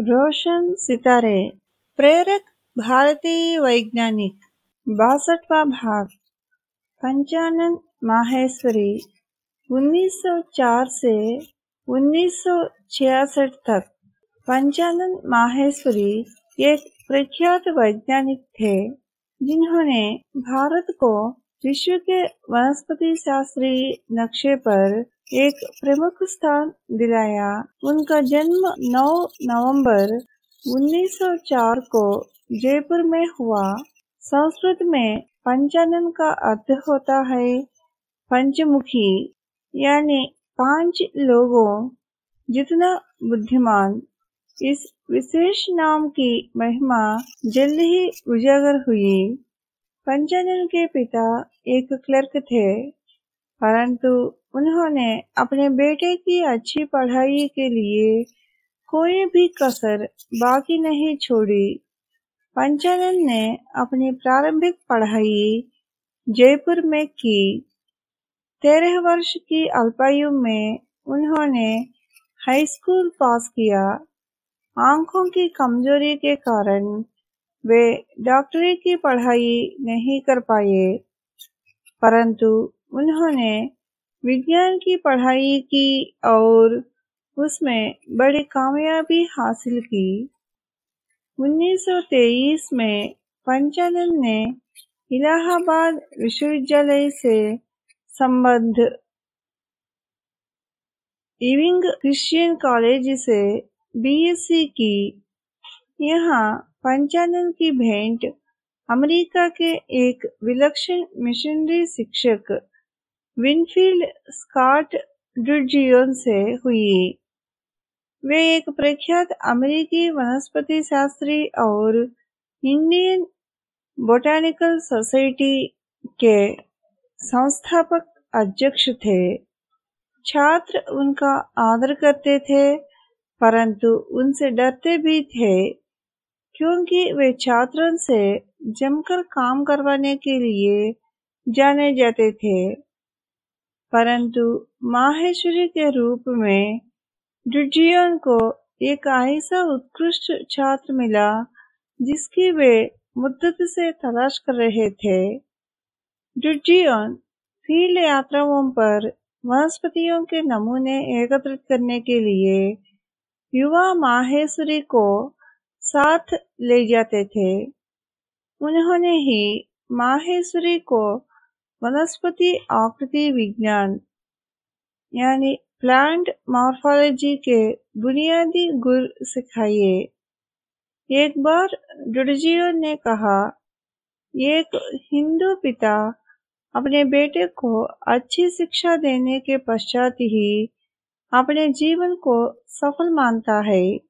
रोशन सितारे, प्रेरक भारतीय वैज्ञानिक, बासठवा भाग पंचानन माहेश्वरी 1904 से 1966 तक। पंचानंद माहेश्वरी एक प्रख्यात वैज्ञानिक थे, जिन्होंने भारत को विश्व के वनस्पति शास्त्री नक्शे पर एक प्रमुख स्थान दिलाया। उनका जन्म 9 नवंबर 1904 को जयपुर में हुआ। संस्कृत में पंचानन का अर्थ होता है पंचमुखी, यानी पाँच लोगों जितना बुद्धिमान। इस विशेष नाम की महिमा जल्द ही उजागर हुई। पंचानन के पिता एक क्लर्क थे। परंतु उन्होंने अपने बेटे की अच्छी पढ़ाई के लिए कोई भी कसर बाकी नहीं छोड़ी। पंचानन ने अपनी प्रारंभिक पढ़ाई जयपुर में की। तेरह वर्ष की अल्पायु में उन्होंने हाई स्कूल पास किया। आँखों की कमज़ोरी के कारण वे डॉक्टरी की पढ़ाई नहीं कर पाए। परंतु उन्होंने विज्ञान की पढ़ाई की और उसमें बड़ी कामयाबी हासिल की। 1923 में पंचानंद ने इलाहाबाद विश्वविद्यालय से संबद्ध इविंग क्रिश्चियन कॉलेज से बीएससी की। यहाँ पंचानंद की भेंट अमेरिका के एक विलक्षण मिशनरी शिक्षक विनफील्ड स्कॉट डुर्जियोन से हुई। वे एक प्रख्यात अमेरिकी वनस्पति शास्त्री और इंडियन बोटानिकल सोसाइटी के संस्थापक अध्यक्ष थे। छात्र उनका आदर करते थे, परंतु उनसे डरते भी थे, क्योंकि वे छात्रों से जमकर काम करवाने के लिए जाने जाते थे। परंतु माहेश्वरी के रूप में जुजियन को एक ऐसा उत्कृष्ट छात्र मिला जिसकी वे मुद्दत से तलाश कर रहे थे। जुजियन फ़ील्ड यात्राओं पर वनस्पतियों के नमूने एकत्रित करने के लिए युवा माहेश्वरी को साथ ले जाते थे। उन्होंने ही माहेश्वरी को वनस्पति आकृति विज्ञान, यानी प्लांट मॉर्फोलॉजी के बुनियादी गुर सिखाइए। एक बार डुडजियो ने कहा, एक हिंदू पिता अपने बेटे को अच्छी शिक्षा देने के पश्चात ही अपने जीवन को सफल मानता है।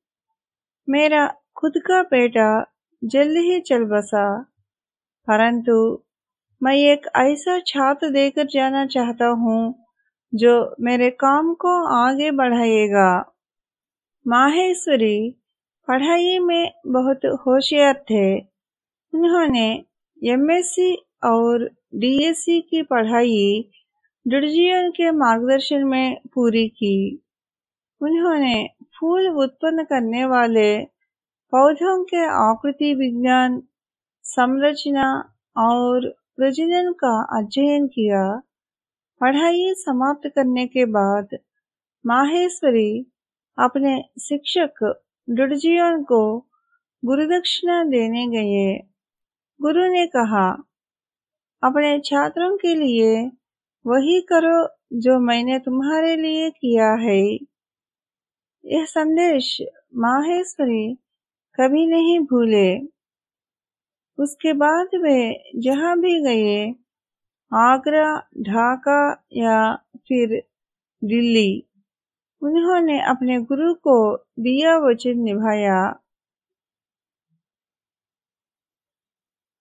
मेरा खुद का बेटा जल्द ही चल बसा। परंतु मैं एक ऐसा छात्र देकर जाना चाहता हूँ, जो मेरे काम को आगे बढ़ाएगा। माहेश्वरी, पढ़ाई में बहुत होशियार थे। उन्होंने एमएससी और डीएससी की पढ़ाई डुर्जियन के मार्गदर्शन में पूरी की। उन्होंने फूल उत्पन्न करने वाले पौधों के आकृति विज्ञान, संरचना और प्रजनन का अध्ययन किया। पढ़ाई समाप्त करने के बाद माहेश्वरी अपने शिक्षक डुडजियन को गुरुदक्षिणा देने गए। गुरु ने कहा, अपने छात्रों के लिए वही करो जो मैंने तुम्हारे लिए किया है। यह संदेश माहेश्वरी कभी नहीं भूले। उसके बाद वे जहाँ भी गए, आगरा, ढाका या फिर दिल्ली, उन्होंने अपने गुरु को दिया वचन निभाया।